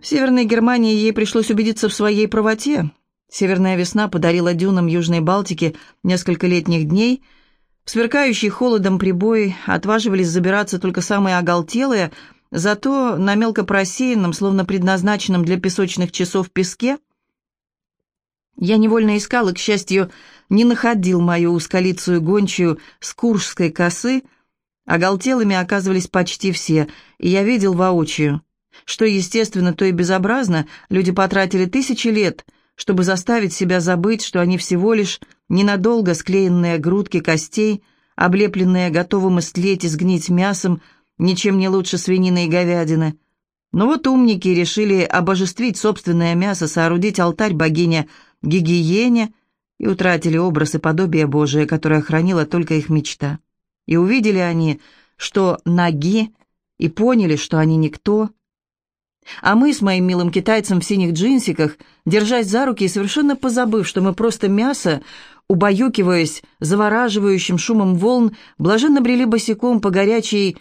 В Северной Германии ей пришлось убедиться в своей правоте. Северная весна подарила дюнам Южной Балтики несколько летних дней. В сверкающий холодом прибой отваживались забираться только самые оголтелые, зато на мелко просеянном, словно предназначенном для песочных часов песке, я невольно искал и, к счастью, не находил мою узколицую гончую с куршской косы, оголтелыми оказывались почти все, и я видел воочию. Что естественно, то и безобразно, люди потратили тысячи лет, чтобы заставить себя забыть, что они всего лишь ненадолго склеенные грудки костей, облепленные готовым истлеть и сгнить мясом, ничем не лучше свинины и говядины. Но вот умники решили обожествить собственное мясо, соорудить алтарь богине Гигиене и утратили образ и подобие Божие, которое хранила только их мечта. И увидели они, что ноги, и поняли, что они никто, а мы с моим милым китайцем в синих джинсиках, держась за руки и совершенно позабыв, что мы просто мясо, убаюкиваясь завораживающим шумом волн, блаженно брели босиком по горячей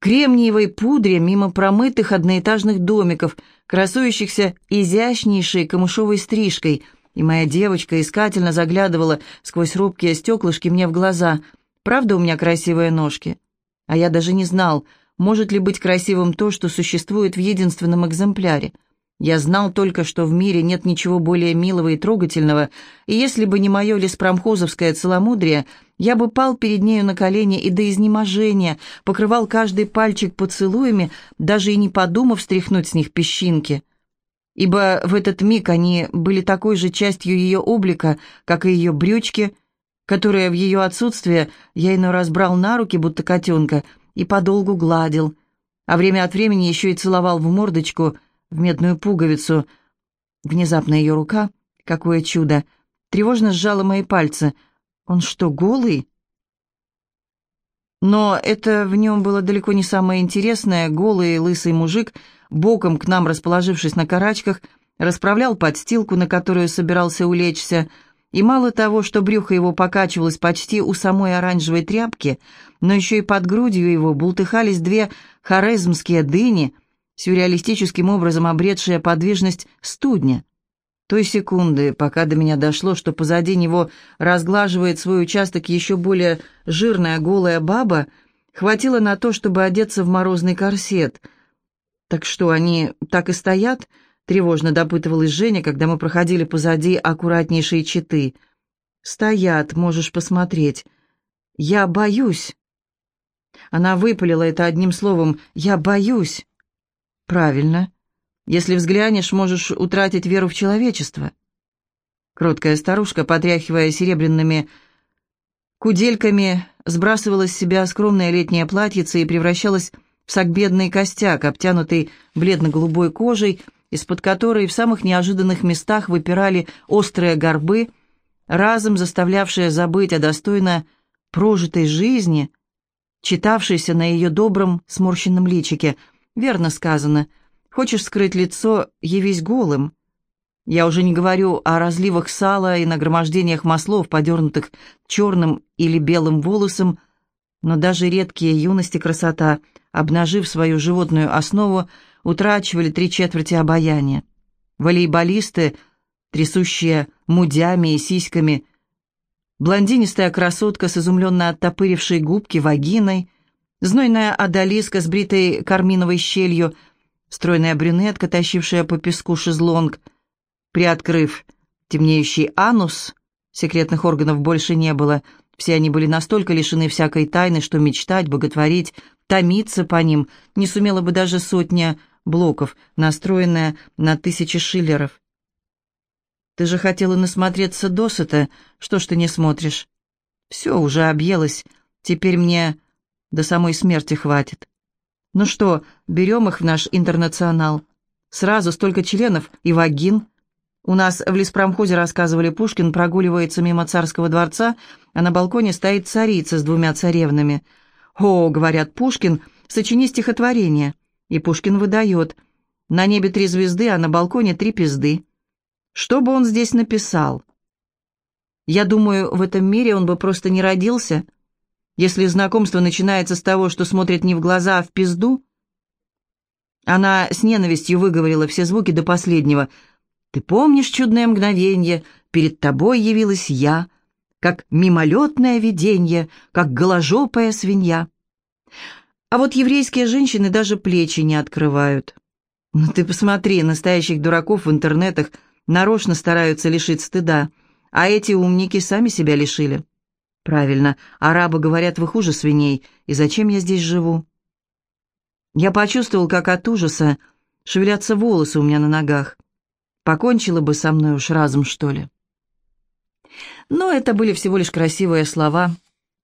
кремниевой пудре мимо промытых одноэтажных домиков, красующихся изящнейшей камышовой стрижкой, и моя девочка искательно заглядывала сквозь робкие стеклышки мне в глаза. «Правда у меня красивые ножки?» А я даже не знал, может ли быть красивым то, что существует в единственном экземпляре. Я знал только, что в мире нет ничего более милого и трогательного, и если бы не мое леспромхозовское целомудрие, я бы пал перед нею на колени и до изнеможения, покрывал каждый пальчик поцелуями, даже и не подумав стряхнуть с них песчинки. Ибо в этот миг они были такой же частью ее облика, как и ее брючки, которые в ее отсутствие я иной раз брал на руки, будто котенка, и подолгу гладил, а время от времени еще и целовал в мордочку, в медную пуговицу. Внезапно ее рука, какое чудо, тревожно сжала мои пальцы. Он что, голый? Но это в нем было далеко не самое интересное. Голый лысый мужик, боком к нам расположившись на карачках, расправлял подстилку, на которую собирался улечься, и мало того, что брюхо его покачивалось почти у самой оранжевой тряпки, но еще и под грудью его бултыхались две хорезмские дыни, сюрреалистическим образом обретшие подвижность студня. Той секунды, пока до меня дошло, что позади него разглаживает свой участок еще более жирная голая баба, хватило на то, чтобы одеться в морозный корсет. «Так что, они так и стоят?» Тревожно допытывалась Женя, когда мы проходили позади аккуратнейшие читы. «Стоят, можешь посмотреть. Я боюсь». Она выпалила это одним словом «я боюсь». «Правильно. Если взглянешь, можешь утратить веру в человечество». Кроткая старушка, потряхивая серебряными кудельками, сбрасывала с себя скромное летнее платьице и превращалась в сагбедный костяк, обтянутый бледно-голубой кожей, из-под которой в самых неожиданных местах выпирали острые горбы, разом заставлявшие забыть о достойно прожитой жизни, читавшейся на ее добром сморщенном личике. Верно сказано, хочешь скрыть лицо, явись голым. Я уже не говорю о разливах сала и нагромождениях маслов, подернутых черным или белым волосом, но даже редкие юность и красота, обнажив свою животную основу, утрачивали три четверти обаяния. Волейболисты, трясущие мудями и сиськами, блондинистая красотка с изумленно оттопырившей губки вагиной, знойная одолиска с бритой карминовой щелью, стройная брюнетка, тащившая по песку шезлонг. Приоткрыв темнеющий анус, секретных органов больше не было, все они были настолько лишены всякой тайны, что мечтать, боготворить, томиться по ним не сумела бы даже сотня блоков, настроенная на тысячи шиллеров. «Ты же хотела насмотреться досыта, что ж ты не смотришь?» «Все, уже объелась, теперь мне до самой смерти хватит». «Ну что, берем их в наш интернационал? Сразу столько членов и вагин». У нас в леспромхозе рассказывали, Пушкин прогуливается мимо царского дворца, а на балконе стоит царица с двумя царевнами. «О, — говорят, — Пушкин, сочини стихотворение». И Пушкин выдает. На небе три звезды, а на балконе три пизды. Что бы он здесь написал? Я думаю, в этом мире он бы просто не родился. Если знакомство начинается с того, что смотрит не в глаза, а в пизду. Она с ненавистью выговорила все звуки до последнего. «Ты помнишь чудное мгновенье? Перед тобой явилась я, как мимолетное виденье, как голожопая свинья». А вот еврейские женщины даже плечи не открывают. Ну ты посмотри, настоящих дураков в интернетах нарочно стараются лишить стыда, а эти умники сами себя лишили. Правильно, арабы говорят, вы хуже свиней, и зачем я здесь живу? Я почувствовал, как от ужаса шевелятся волосы у меня на ногах. Покончила бы со мной уж разом, что ли. Но это были всего лишь красивые слова.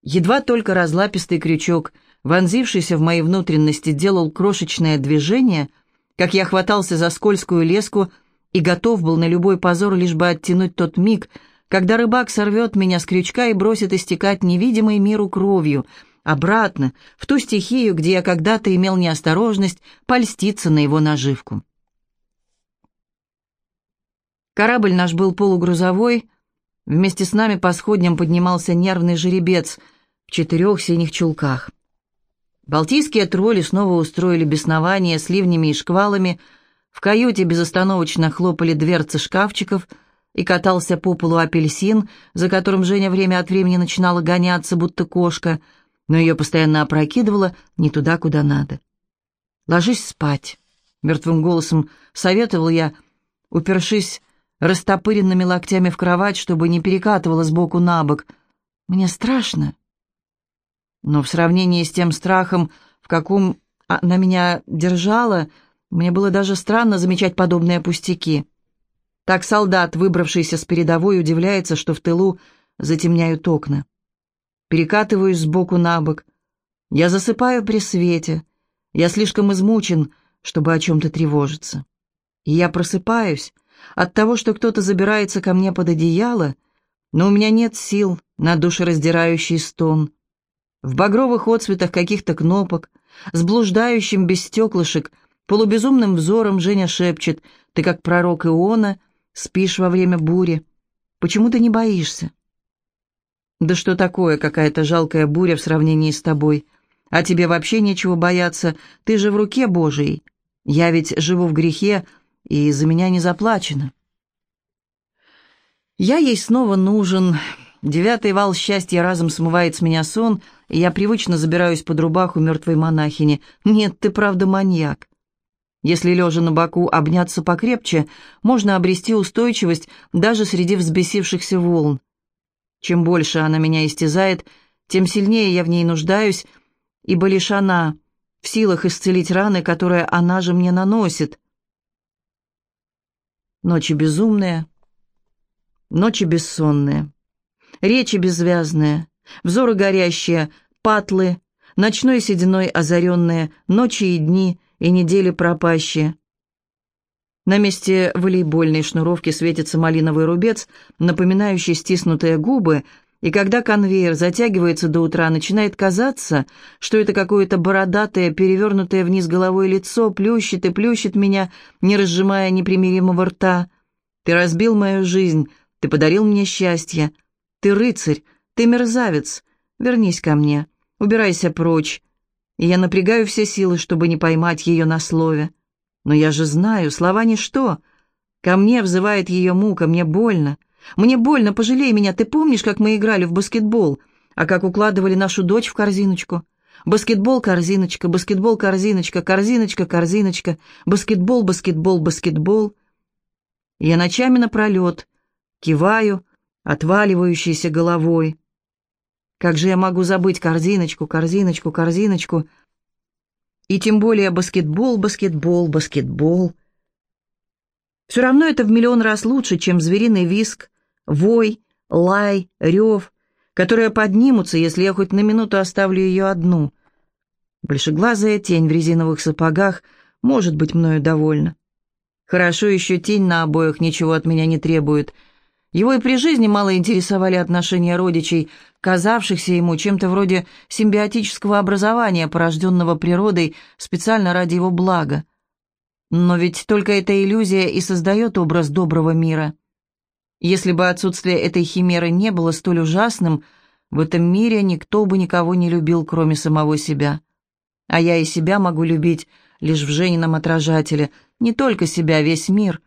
Едва только разлапистый крючок — вонзившийся в мои внутренности, делал крошечное движение, как я хватался за скользкую леску и готов был на любой позор, лишь бы оттянуть тот миг, когда рыбак сорвет меня с крючка и бросит истекать невидимой миру кровью, обратно, в ту стихию, где я когда-то имел неосторожность польститься на его наживку. Корабль наш был полугрузовой, вместе с нами по сходням поднимался нервный жеребец в четырех синих чулках. Балтийские тролли снова устроили беснование с ливнями и шквалами, в каюте безостановочно хлопали дверцы шкафчиков, и катался по полу апельсин, за которым Женя время от времени начинала гоняться, будто кошка, но ее постоянно опрокидывало не туда, куда надо. «Ложись спать», — мертвым голосом советовал я, упершись растопыренными локтями в кровать, чтобы не перекатывала сбоку на бок. «Мне страшно». Но в сравнении с тем страхом, в каком она меня держала, мне было даже странно замечать подобные пустяки. Так солдат, выбравшийся с передовой, удивляется, что в тылу затемняют окна. Перекатываюсь сбоку на бок. Я засыпаю при свете. Я слишком измучен, чтобы о чем-то тревожиться. И я просыпаюсь от того, что кто-то забирается ко мне под одеяло, но у меня нет сил на душераздирающий стон. В багровых отцветах каких-то кнопок, с блуждающим без стеклышек, полубезумным взором Женя шепчет, «Ты как пророк Иона, спишь во время бури. Почему ты не боишься?» «Да что такое какая-то жалкая буря в сравнении с тобой? А тебе вообще нечего бояться, ты же в руке Божией. Я ведь живу в грехе, и за меня не заплачено». Я ей снова нужен, Девятый вал счастья разом смывает с меня сон, и я привычно забираюсь под рубаху мертвой монахини. Нет, ты правда маньяк. Если лежа на боку обняться покрепче, можно обрести устойчивость даже среди взбесившихся волн. Чем больше она меня истязает, тем сильнее я в ней нуждаюсь, ибо лишь она в силах исцелить раны, которые она же мне наносит. Ночи безумные, ночи бессонные. Речи безвязные, взоры горящие, патлы, ночной сединой озаренные, ночи и дни, и недели пропащие. На месте волейбольной шнуровки светится малиновый рубец, напоминающий стиснутые губы, и когда конвейер затягивается до утра, начинает казаться, что это какое-то бородатое, перевернутое вниз головой лицо плющит и плющит меня, не разжимая непримиримого рта. «Ты разбил мою жизнь, ты подарил мне счастье», ты рыцарь, ты мерзавец. Вернись ко мне, убирайся прочь. И я напрягаю все силы, чтобы не поймать ее на слове. Но я же знаю, слова ничто. Ко мне взывает ее мука, мне больно. Мне больно, пожалей меня. Ты помнишь, как мы играли в баскетбол, а как укладывали нашу дочь в корзиночку? Баскетбол, корзиночка, баскетбол, корзиночка, корзиночка, корзиночка, баскетбол, баскетбол, баскетбол. Я ночами напролет киваю, отваливающейся головой. Как же я могу забыть корзиночку, корзиночку, корзиночку? И тем более баскетбол, баскетбол, баскетбол. Все равно это в миллион раз лучше, чем звериный виск, вой, лай, рев, которые поднимутся, если я хоть на минуту оставлю ее одну. Большеглазая тень в резиновых сапогах может быть мною довольна. Хорошо еще тень на обоих ничего от меня не требует — его и при жизни мало интересовали отношения родичей, казавшихся ему чем-то вроде симбиотического образования, порожденного природой специально ради его блага. Но ведь только эта иллюзия и создает образ доброго мира. Если бы отсутствие этой химеры не было столь ужасным, в этом мире никто бы никого не любил, кроме самого себя. А я и себя могу любить лишь в Женином отражателе, не только себя, весь мир.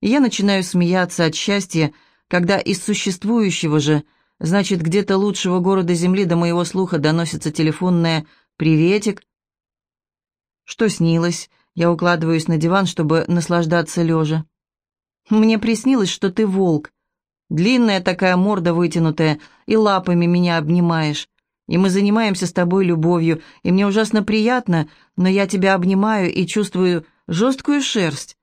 Я начинаю смеяться от счастья, когда из существующего же, значит, где-то лучшего города Земли до моего слуха доносится телефонное «приветик». Что снилось? Я укладываюсь на диван, чтобы наслаждаться лежа. Мне приснилось, что ты волк. Длинная такая морда вытянутая, и лапами меня обнимаешь. И мы занимаемся с тобой любовью, и мне ужасно приятно, но я тебя обнимаю и чувствую жесткую шерсть.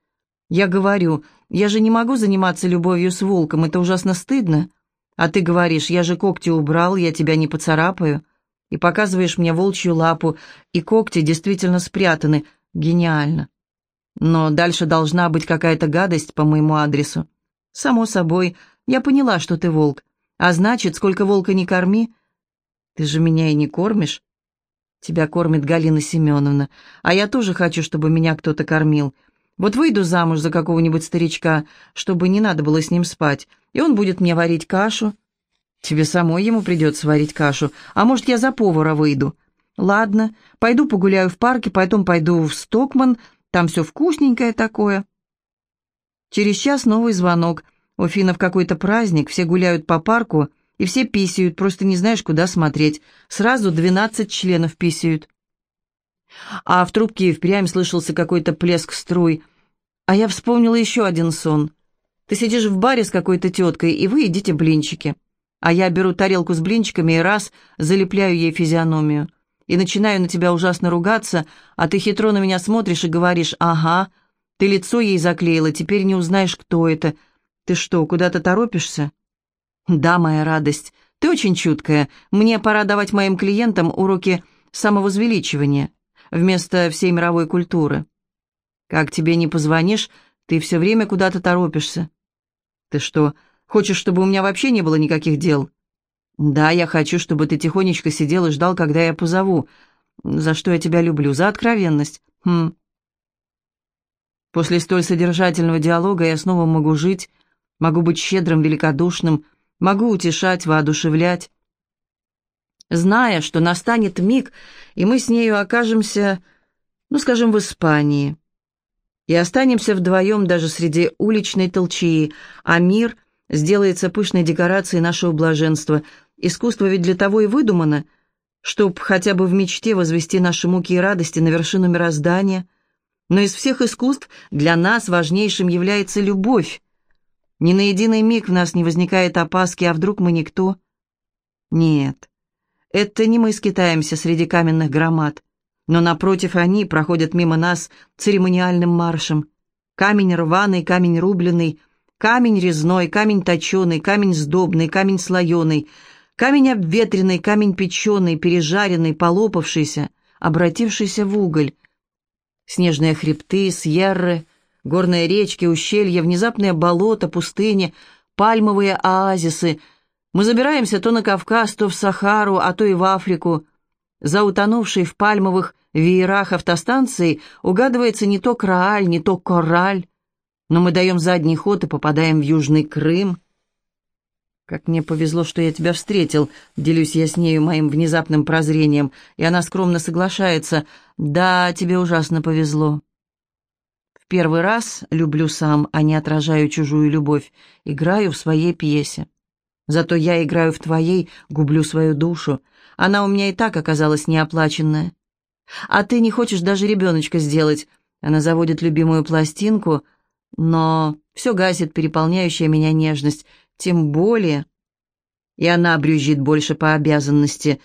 Я говорю, я же не могу заниматься любовью с волком, это ужасно стыдно. А ты говоришь, я же когти убрал, я тебя не поцарапаю. И показываешь мне волчью лапу, и когти действительно спрятаны. Гениально. Но дальше должна быть какая-то гадость по моему адресу. Само собой, я поняла, что ты волк. А значит, сколько волка не корми. Ты же меня и не кормишь. Тебя кормит Галина Семеновна. А я тоже хочу, чтобы меня кто-то кормил. Вот выйду замуж за какого-нибудь старичка, чтобы не надо было с ним спать, и он будет мне варить кашу. Тебе самой ему придется варить кашу, а может, я за повара выйду. Ладно, пойду погуляю в парке, потом пойду в Стокман, там все вкусненькое такое. Через час новый звонок — у финнов какой-то праздник, все гуляют по парку, и все писают, просто не знаешь, куда смотреть. Сразу двенадцать членов писают. А в трубке впрямь слышался какой-то плеск струй. А я вспомнила еще один сон. Ты сидишь в баре с какой-то теткой, и вы едите блинчики. А я беру тарелку с блинчиками и раз залепляю ей физиономию. И начинаю на тебя ужасно ругаться, а ты хитро на меня смотришь и говоришь «Ага, ты лицо ей заклеила, теперь не узнаешь, кто это», «Ты что, куда-то торопишься?» «Да, моя радость. Ты очень чуткая. Мне пора давать моим клиентам уроки самовозвеличивания вместо всей мировой культуры. Как тебе не позвонишь, ты все время куда-то торопишься. Ты что, хочешь, чтобы у меня вообще не было никаких дел?» «Да, я хочу, чтобы ты тихонечко сидел и ждал, когда я позову. За что я тебя люблю? За откровенность. Хм». После столь содержательного диалога я снова могу жить, Могу быть щедрым, великодушным, могу утешать, воодушевлять. Зная, что настанет миг, и мы с нею окажемся, ну, скажем, в Испании, и останемся вдвоем даже среди уличной толчии, а мир сделается пышной декорацией нашего блаженства. Искусство ведь для того и выдумано, чтоб хотя бы в мечте возвести наши муки и радости на вершину мироздания. Но из всех искусств для нас важнейшим является любовь, ни на единый миг в нас не возникает опаски, а вдруг мы никто? Нет, это не мы скитаемся среди каменных громад, но напротив они проходят мимо нас церемониальным маршем. Камень рваный, камень рубленый, камень резной, камень точеный, камень сдобный, камень слоеный, камень обветренный, камень печеный, пережаренный, полопавшийся, обратившийся в уголь. Снежные хребты, сьерры — Горные речки, ущелья, внезапные болота, пустыни, пальмовые оазисы. Мы забираемся то на Кавказ, то в Сахару, а то и в Африку. За утонувшей в пальмовых веерах автостанции угадывается не то Крааль, не то Кораль. Но мы даем задний ход и попадаем в Южный Крым. «Как мне повезло, что я тебя встретил», — делюсь я с нею моим внезапным прозрением, и она скромно соглашается. «Да, тебе ужасно повезло» первый раз люблю сам, а не отражаю чужую любовь, играю в своей пьесе. Зато я играю в твоей, гублю свою душу. Она у меня и так оказалась неоплаченная. А ты не хочешь даже ребеночка сделать. Она заводит любимую пластинку, но все гасит переполняющая меня нежность. Тем более... И она брюзжит больше по обязанности.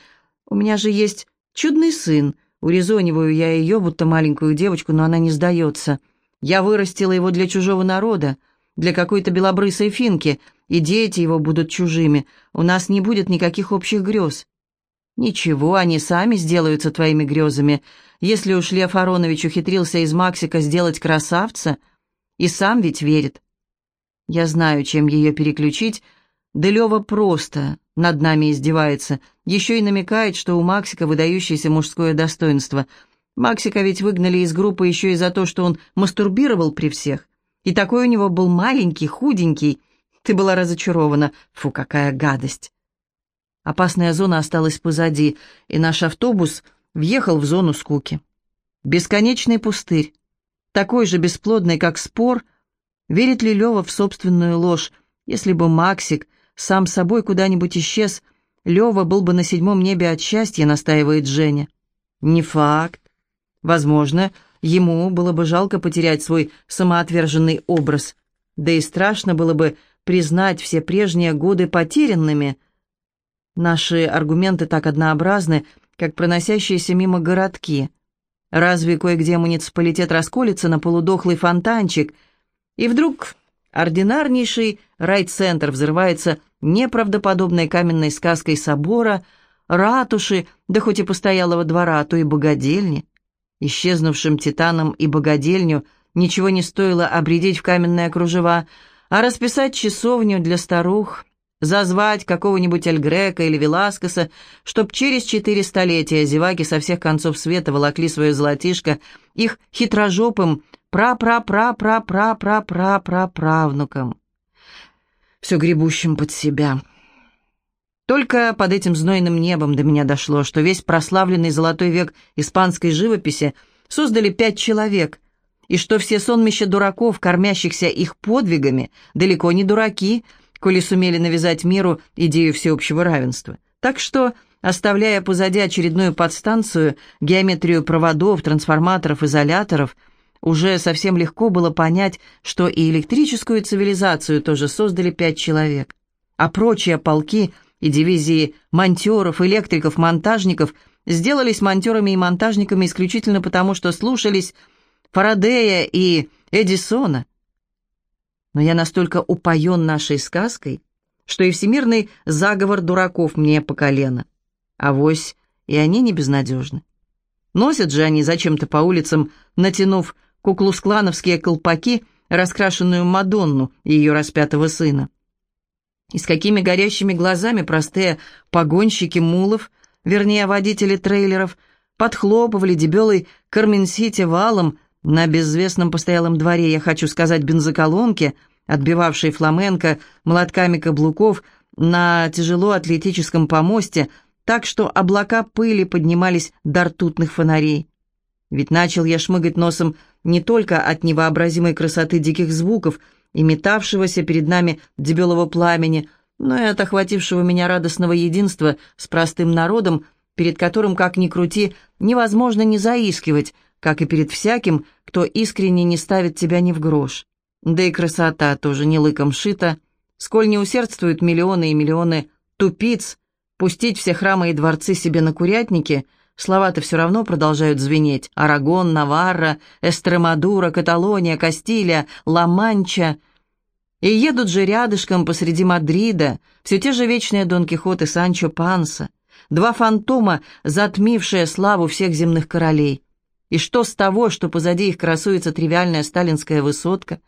У меня же есть чудный сын. Урезониваю я ее, будто маленькую девочку, но она не сдается. Я вырастила его для чужого народа, для какой-то белобрысой финки, и дети его будут чужими. У нас не будет никаких общих грез. Ничего, они сами сделаются твоими грезами. Если уж Лев Аронович ухитрился из Максика сделать красавца, и сам ведь верит. Я знаю, чем ее переключить, да Лева просто над нами издевается, еще и намекает, что у Максика выдающееся мужское достоинство — Максика ведь выгнали из группы еще и за то, что он мастурбировал при всех. И такой у него был маленький, худенький. Ты была разочарована. Фу, какая гадость. Опасная зона осталась позади, и наш автобус въехал в зону скуки. Бесконечный пустырь, такой же бесплодный, как спор, верит ли Лева в собственную ложь, если бы Максик сам собой куда-нибудь исчез, Лева был бы на седьмом небе от счастья, настаивает Женя. Не факт. Возможно, ему было бы жалко потерять свой самоотверженный образ, да и страшно было бы признать все прежние годы потерянными. Наши аргументы так однообразны, как проносящиеся мимо городки. Разве кое-где муниципалитет расколется на полудохлый фонтанчик, и вдруг ординарнейший райцентр взрывается неправдоподобной каменной сказкой собора, ратуши, да хоть и постоялого двора, а то и богадельни. Исчезнувшим титаном и богадельню ничего не стоило обредить в каменные кружева, а расписать часовню для старух, зазвать какого-нибудь Эльгрека или Веласкеса, чтоб через четыре столетия зеваки со всех концов света волокли свое золотишко их хитрожопым пра-пра-пра-пра-пра-пра-пра-правнукам, все гребущим под себя. Только под этим знойным небом до меня дошло, что весь прославленный золотой век испанской живописи создали пять человек, и что все сонмища дураков, кормящихся их подвигами, далеко не дураки, коли сумели навязать миру идею всеобщего равенства. Так что, оставляя позади очередную подстанцию, геометрию проводов, трансформаторов, изоляторов, уже совсем легко было понять, что и электрическую цивилизацию тоже создали пять человек, а прочие полки и дивизии монтеров, электриков, монтажников сделались монтерами и монтажниками исключительно потому, что слушались Фарадея и Эдисона. Но я настолько упоен нашей сказкой, что и всемирный заговор дураков мне по колено. Авось, и они не безнадежны. Носят же они зачем-то по улицам, натянув куклусклановские колпаки, раскрашенную Мадонну и ее распятого сына. И с какими горящими глазами простые погонщики мулов, вернее, водители трейлеров, подхлопывали дебелый Кармен-Сити валом на безвестном постоялом дворе, я хочу сказать, бензоколонке, отбивавшей фламенко молотками каблуков на тяжело атлетическом помосте, так что облака пыли поднимались до ртутных фонарей. Ведь начал я шмыгать носом не только от невообразимой красоты диких звуков, и метавшегося перед нами дебелого пламени, но и от охватившего меня радостного единства с простым народом, перед которым, как ни крути, невозможно не заискивать, как и перед всяким, кто искренне не ставит тебя ни в грош. Да и красота тоже не лыком шита, сколь не усердствуют миллионы и миллионы тупиц, пустить все храмы и дворцы себе на курятники — Слова-то все равно продолжают звенеть. Арагон, Наварра, Эстремадура, Каталония, Кастилия, Ла-Манча. И едут же рядышком посреди Мадрида все те же вечные Дон Кихот и Санчо Панса, два фантома, затмившие славу всех земных королей. И что с того, что позади их красуется тривиальная сталинская высотка?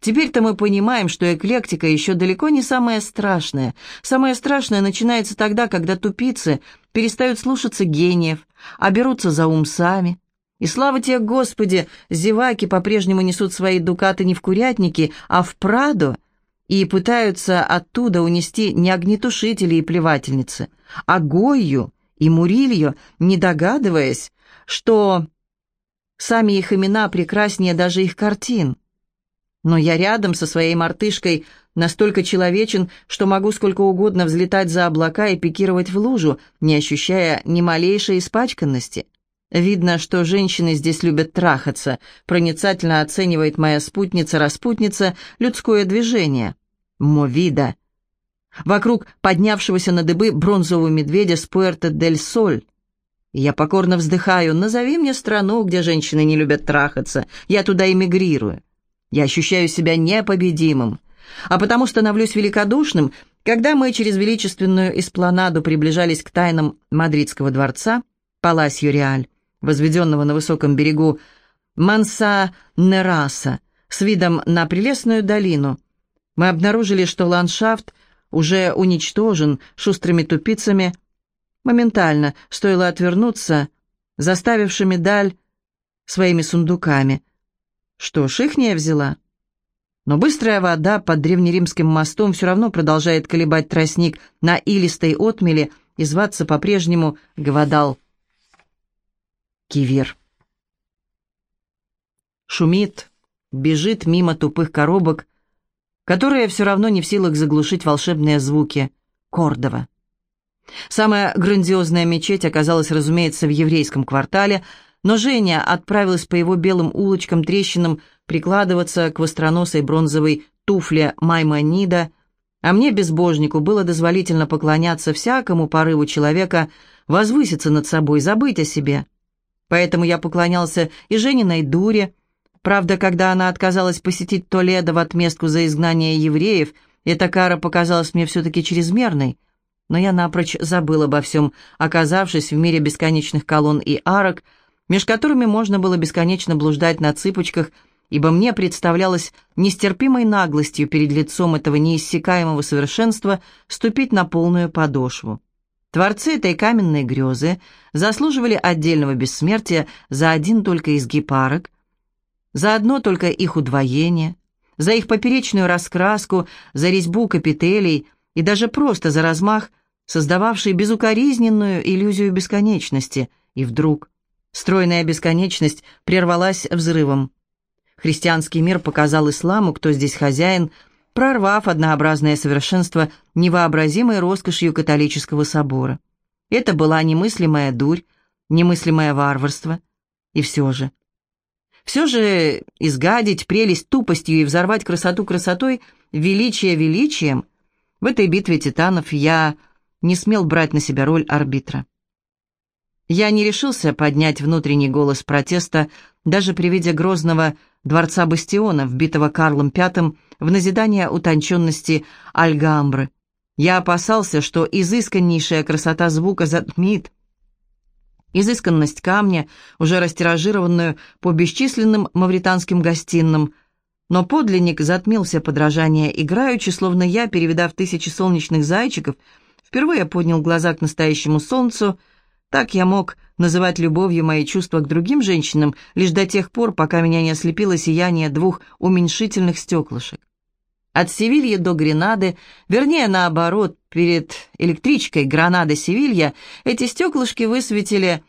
Теперь-то мы понимаем, что эклектика еще далеко не самое страшное. Самое страшное начинается тогда, когда тупицы перестают слушаться гениев, а берутся за ум сами. И слава тебе, Господи, зеваки по-прежнему несут свои дукаты не в курятники, а в Прадо, и пытаются оттуда унести не огнетушители и плевательницы, а Гойю и Мурилью, не догадываясь, что Сами их имена прекраснее даже их картин. Но я рядом со своей мартышкой настолько человечен, что могу сколько угодно взлетать за облака и пикировать в лужу, не ощущая ни малейшей испачканности. Видно, что женщины здесь любят трахаться, проницательно оценивает моя спутница-распутница людское движение. Мовида. Вокруг поднявшегося на дыбы бронзового медведя с Пуэрто-дель-Соль. Я покорно вздыхаю. Назови мне страну, где женщины не любят трахаться. Я туда эмигрирую. Я ощущаю себя непобедимым. А потому становлюсь великодушным, когда мы через величественную эспланаду приближались к тайнам Мадридского дворца, Паласью Реаль, возведенного на высоком берегу Манса-Нераса, с видом на прелестную долину. Мы обнаружили, что ландшафт уже уничтожен шустрыми тупицами, Моментально стоило отвернуться, заставивши медаль своими сундуками. Что ж, ихняя взяла. Но быстрая вода под древнеримским мостом все равно продолжает колебать тростник на илистой отмеле и зваться по-прежнему Гвадал Кивер. Шумит, бежит мимо тупых коробок, которые все равно не в силах заглушить волшебные звуки Кордова. Самая грандиозная мечеть оказалась, разумеется, в еврейском квартале, но Женя отправилась по его белым улочкам-трещинам прикладываться к востроносой бронзовой туфле Маймонида, а мне, безбожнику, было дозволительно поклоняться всякому порыву человека возвыситься над собой, забыть о себе. Поэтому я поклонялся и Жениной дуре. Правда, когда она отказалась посетить Толедо в отместку за изгнание евреев, эта кара показалась мне все-таки чрезмерной. Но я напрочь забыл обо всем, оказавшись в мире бесконечных колонн и арок, меж которыми можно было бесконечно блуждать на цыпочках, ибо мне представлялось нестерпимой наглостью перед лицом этого неиссякаемого совершенства ступить на полную подошву. Творцы этой каменной грезы заслуживали отдельного бессмертия за один только изгиб арок, за одно только их удвоение, за их поперечную раскраску, за резьбу капителей и даже просто за размах, создававший безукоризненную иллюзию бесконечности. И вдруг стройная бесконечность прервалась взрывом. Христианский мир показал исламу, кто здесь хозяин, прорвав однообразное совершенство невообразимой роскошью католического собора. Это была немыслимая дурь, немыслимое варварство. И все же... Все же изгадить прелесть тупостью и взорвать красоту красотой, величие величием, в этой битве титанов я не смел брать на себя роль арбитра. Я не решился поднять внутренний голос протеста даже при виде грозного дворца Бастиона, вбитого Карлом V в назидание утонченности Альгамбры. Я опасался, что изысканнейшая красота звука затмит изысканность камня, уже растиражированную по бесчисленным мавританским гостиным. Но подлинник затмил все подражания играючи, словно я, перевидав тысячи солнечных зайчиков, впервые поднял глаза к настоящему солнцу — так я мог называть любовью мои чувства к другим женщинам лишь до тех пор, пока меня не ослепило сияние двух уменьшительных стеклышек. От Севильи до Гренады, вернее, наоборот, перед электричкой Гранада-Севилья, эти стеклышки высветили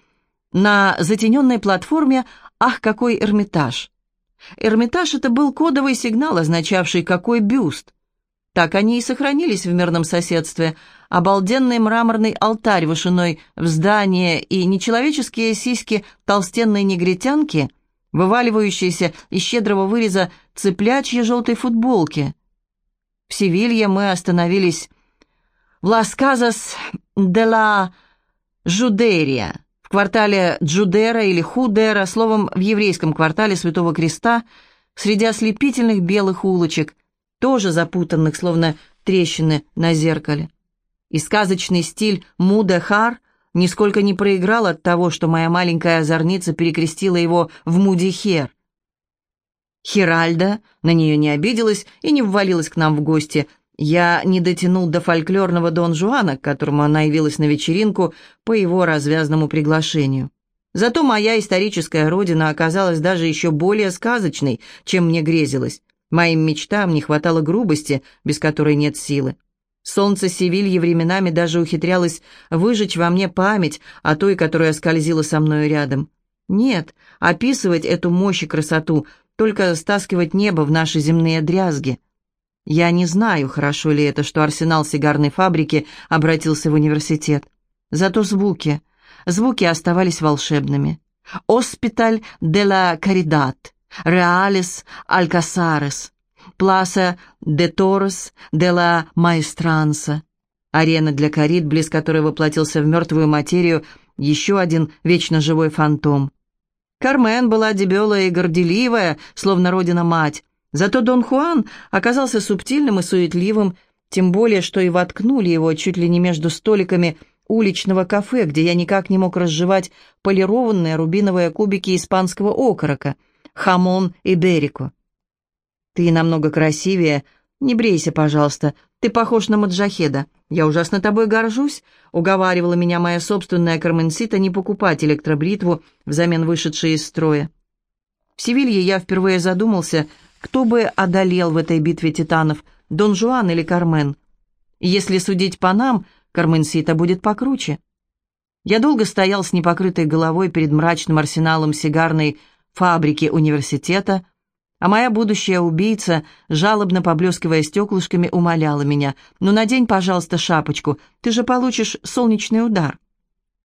на затененной платформе «Ах, какой Эрмитаж!». Эрмитаж — это был кодовый сигнал, означавший «какой бюст». Так они и сохранились в мирном соседстве, обалденный мраморный алтарь вышиной в здание и нечеловеческие сиськи толстенной негритянки, вываливающиеся из щедрого выреза цыплячьи желтой футболки. В Севилье мы остановились в Лас-Казас де ла Жудерия, в квартале Джудера или Худера, словом, в еврейском квартале Святого Креста, среди ослепительных белых улочек, тоже запутанных, словно трещины на зеркале и сказочный стиль Муда-Хар нисколько не проиграл от того, что моя маленькая озорница перекрестила его в Муди-Хер. Хиральда на нее не обиделась и не ввалилась к нам в гости. Я не дотянул до фольклорного Дон Жуана, к которому она явилась на вечеринку по его развязному приглашению. Зато моя историческая родина оказалась даже еще более сказочной, чем мне грезилось. Моим мечтам не хватало грубости, без которой нет силы. Солнце Севильи временами даже ухитрялось выжечь во мне память о той, которая скользила со мною рядом. Нет, описывать эту мощь и красоту, только стаскивать небо в наши земные дрязги. Я не знаю, хорошо ли это, что арсенал сигарной фабрики обратился в университет. Зато звуки, звуки оставались волшебными. «Оспиталь де ла Каридат», «Реалис Алькасарес», Пласа де Торос де ла Маэстранса, арена для корид, близ которой воплотился в мертвую материю еще один вечно живой фантом. Кармен была дебелая и горделивая, словно родина-мать, зато Дон Хуан оказался субтильным и суетливым, тем более, что и воткнули его чуть ли не между столиками уличного кафе, где я никак не мог разжевать полированные рубиновые кубики испанского окорока, хамон и берико. «Ты намного красивее. Не брейся, пожалуйста. Ты похож на маджахеда. Я ужасно тобой горжусь», — уговаривала меня моя собственная Карменсита не покупать электробритву взамен вышедшей из строя. В Севилье я впервые задумался, кто бы одолел в этой битве титанов, Дон Жуан или Кармен. Если судить по нам, Карменсита будет покруче. Я долго стоял с непокрытой головой перед мрачным арсеналом сигарной фабрики, университета, а моя будущая убийца, жалобно поблескивая стеклышками, умоляла меня, «Ну, надень, пожалуйста, шапочку, ты же получишь солнечный удар».